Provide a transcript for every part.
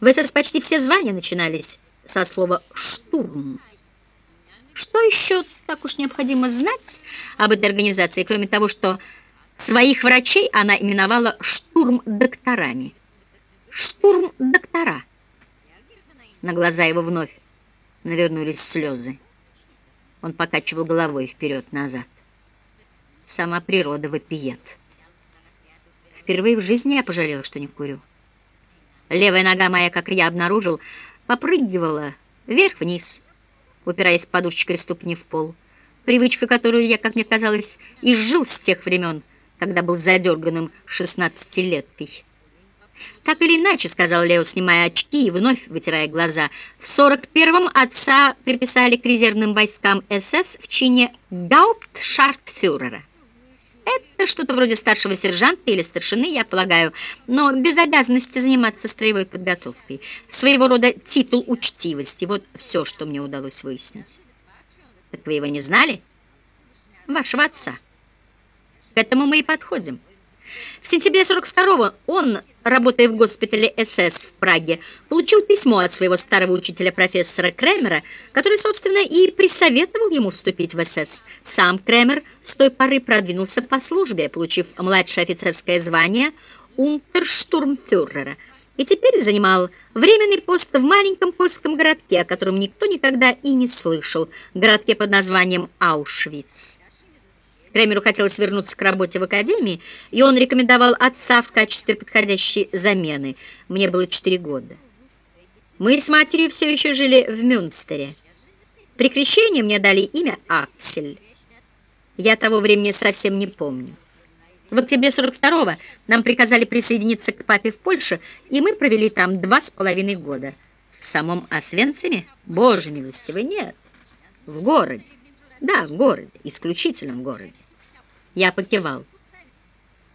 В СС почти все звания начинались со слова «штурм». Что еще так уж необходимо знать об этой организации, кроме того, что своих врачей она именовала штурм-докторами? Штурм-доктора. На глаза его вновь навернулись слезы. Он покачивал головой вперед-назад. Сама природа вопиет. Впервые в жизни я пожалела, что не курю. Левая нога моя, как я обнаружил, попрыгивала вверх-вниз, упираясь подушечкой ступни в пол. Привычка, которую я, как мне казалось, изжил с тех времен, когда был задерганным шестнадцатилеткой. «Так или иначе», — сказал Лео, снимая очки и вновь вытирая глаза, «в 41-м отца приписали к резервным войскам СС в чине гауптшартфюрера. Это что-то вроде старшего сержанта или старшины, я полагаю, но без обязанности заниматься строевой подготовкой. Своего рода титул учтивости. Вот все, что мне удалось выяснить. Так вы его не знали? Вашего отца. К этому мы и подходим. В сентябре 42-го он, работая в госпитале СС в Праге, получил письмо от своего старого учителя профессора Кремера, который, собственно, и присоветовал ему вступить в СС. Сам Кремер с той поры продвинулся по службе, получив младшее офицерское звание унтерштурмфюрера, и теперь занимал временный пост в маленьком польском городке, о котором никто никогда и не слышал, городке под названием Аушвиц. Кремеру хотелось вернуться к работе в академии, и он рекомендовал отца в качестве подходящей замены. Мне было четыре года. Мы с матерью все еще жили в Мюнстере. При крещении мне дали имя Аксель. Я того времени совсем не помню. В октябре 42-го нам приказали присоединиться к папе в Польше, и мы провели там два с половиной года. В самом Освенциме? Боже милостивый, нет. В городе. Да, в городе, исключительном городе. Я покивал.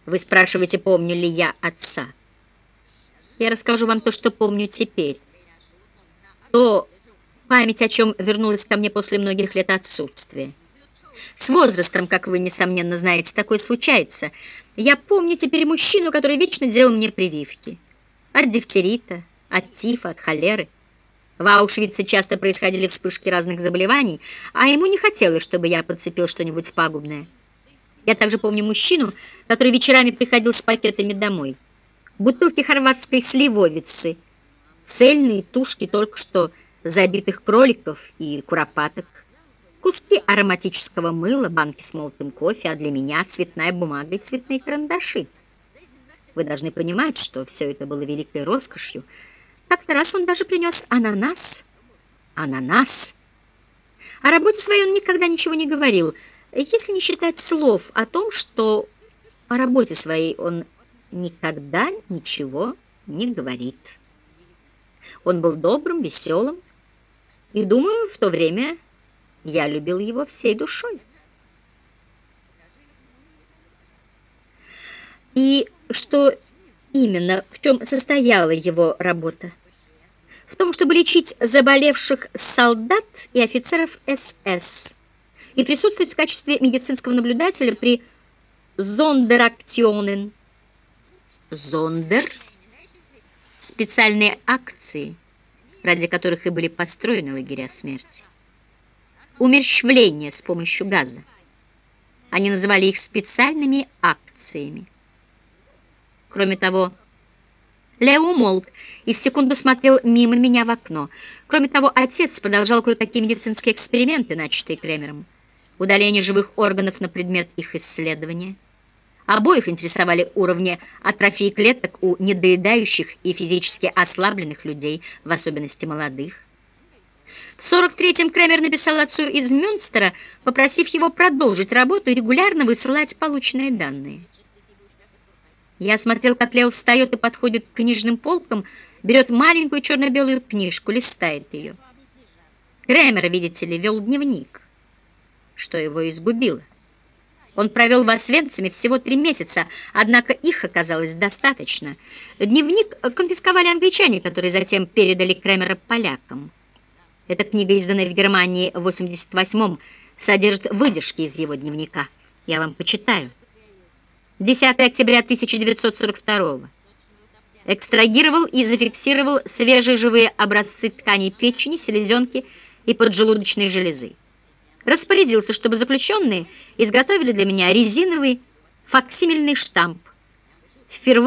Вы спрашиваете, помню ли я отца. Я расскажу вам то, что помню теперь. То, память о чем вернулась ко мне после многих лет отсутствия. С возрастом, как вы, несомненно, знаете, такое случается. Я помню теперь мужчину, который вечно делал мне прививки. От дифтерита, от тифа, от холеры. В Аушвице часто происходили вспышки разных заболеваний, а ему не хотелось, чтобы я подцепил что-нибудь пагубное. Я также помню мужчину, который вечерами приходил с пакетами домой. Бутылки хорватской сливовицы, цельные тушки только что забитых кроликов и куропаток, куски ароматического мыла, банки с молотым кофе, а для меня цветная бумага и цветные карандаши. Вы должны понимать, что все это было великой роскошью, как-то раз он даже принес ананас. Ананас. О работе своей он никогда ничего не говорил, если не считать слов о том, что о работе своей он никогда ничего не говорит. Он был добрым, веселым, и, думаю, в то время я любил его всей душой. И что именно, в чем состояла его работа? В том, чтобы лечить заболевших солдат и офицеров СС и присутствовать в качестве медицинского наблюдателя при зондеракционен. Зондер – специальные акции, ради которых и были построены лагеря смерти. Умерщвление с помощью газа. Они называли их специальными акциями. Кроме того, Лео умолк и секунду смотрел мимо меня в окно. Кроме того, отец продолжал кое-какие медицинские эксперименты, начатые Кремером. Удаление живых органов на предмет их исследования. Обоих интересовали уровни атрофии клеток у недоедающих и физически ослабленных людей, в особенности молодых. В 43-м Кремер написал отцу из Мюнстера, попросив его продолжить работу и регулярно высылать полученные данные. Я смотрел, как Лео встает и подходит к книжным полкам, берет маленькую черно-белую книжку, листает ее. Кремер, видите ли, вел дневник, что его изгубило. Он провел в Освенциме всего три месяца, однако их оказалось достаточно. Дневник конфисковали англичане, которые затем передали Кремера полякам. Эта книга, изданная в Германии в 88-м, содержит выдержки из его дневника. Я вам почитаю. 10 октября 1942 экстрагировал и зафиксировал свежие живые образцы тканей печени, селезенки и поджелудочной железы. Распорядился, чтобы заключенные изготовили для меня резиновый факсимильный штамп. Впервые